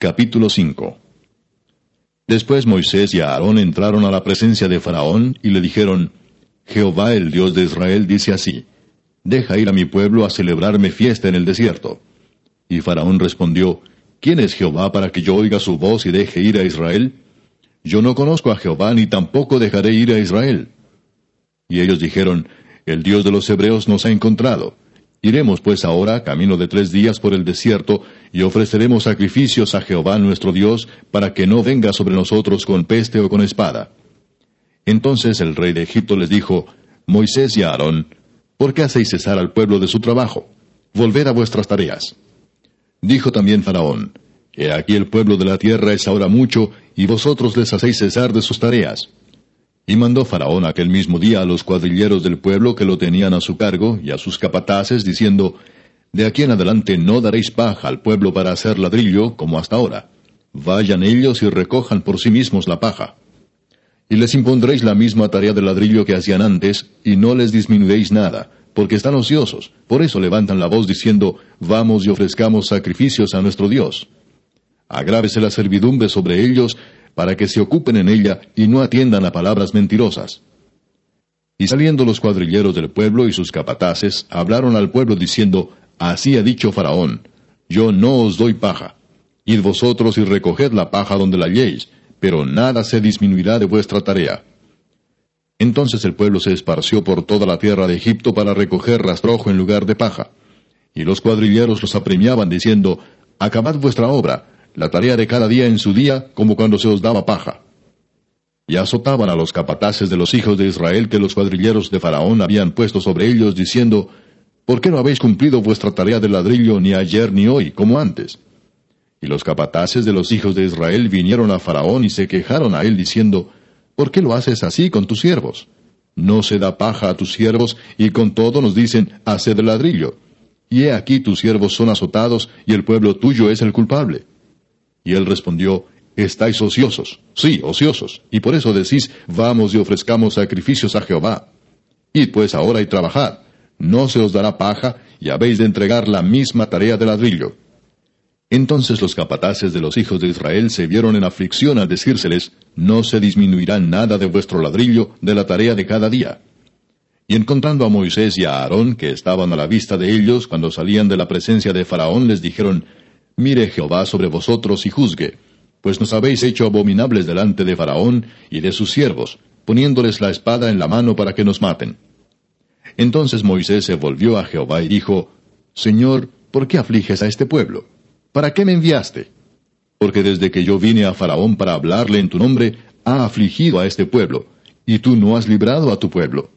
Capítulo 5 Después Moisés y Aarón entraron a la presencia de Faraón y le dijeron, Jehová el Dios de Israel dice así, Deja ir a mi pueblo a celebrarme fiesta en el desierto. Y Faraón respondió, ¿Quién es Jehová para que yo oiga su voz y deje ir a Israel? Yo no conozco a Jehová ni tampoco dejaré ir a Israel. Y ellos dijeron, El Dios de los hebreos nos ha encontrado. Iremos pues ahora, camino de tres días por el desierto, y ofreceremos sacrificios a Jehová nuestro Dios, para que no venga sobre nosotros con peste o con espada. Entonces el rey de Egipto les dijo, Moisés y Aarón, ¿por qué hacéis cesar al pueblo de su trabajo? Volved a vuestras tareas. Dijo también Faraón, He aquí el pueblo de la tierra es ahora mucho, y vosotros les hacéis cesar de sus tareas. Y mandó Faraón aquel mismo día a los cuadrilleros del pueblo que lo tenían a su cargo y a sus capataces, diciendo, De aquí en adelante no daréis paja al pueblo para hacer ladrillo, como hasta ahora. Vayan ellos y recojan por sí mismos la paja. Y les impondréis la misma tarea de ladrillo que hacían antes, y no les disminuiréis nada, porque están ociosos. Por eso levantan la voz diciendo, Vamos y ofrezcamos sacrificios a nuestro Dios. Agrávese la servidumbre sobre ellos, para que se ocupen en ella y no atiendan a palabras mentirosas. Y saliendo los cuadrilleros del pueblo y sus capataces, hablaron al pueblo diciendo, Así ha dicho Faraón, yo no os doy paja. Id vosotros y recoged la paja donde la halléis, pero nada se disminuirá de vuestra tarea. Entonces el pueblo se esparció por toda la tierra de Egipto para recoger rastrojo en lugar de paja. Y los cuadrilleros los apremiaban diciendo, Acabad vuestra obra, la tarea de cada día en su día, como cuando se os daba paja. Y azotaban a los capataces de los hijos de Israel que los cuadrilleros de Faraón habían puesto sobre ellos, diciendo, ¿Por qué no habéis cumplido vuestra tarea de ladrillo ni ayer ni hoy, como antes? Y los capataces de los hijos de Israel vinieron a Faraón y se quejaron a él, diciendo, ¿Por qué lo haces así con tus siervos? No se da paja a tus siervos, y con todo nos dicen, haced ladrillo. Y he aquí tus siervos son azotados, y el pueblo tuyo es el culpable. Y él respondió, Estáis ociosos, sí, ociosos, y por eso decís, vamos y ofrezcamos sacrificios a Jehová. Id pues ahora y trabajad, no se os dará paja, y habéis de entregar la misma tarea de ladrillo. Entonces los capataces de los hijos de Israel se vieron en aflicción al decírseles, no se disminuirá nada de vuestro ladrillo de la tarea de cada día. Y encontrando a Moisés y a Aarón, que estaban a la vista de ellos cuando salían de la presencia de Faraón, les dijeron, Mire Jehová sobre vosotros y juzgue, pues nos habéis hecho abominables delante de Faraón y de sus siervos, poniéndoles la espada en la mano para que nos maten. Entonces Moisés se volvió a Jehová y dijo, Señor, ¿por qué afliges a este pueblo? ¿Para qué me enviaste? Porque desde que yo vine a Faraón para hablarle en tu nombre, ha afligido a este pueblo, y tú no has librado a tu pueblo.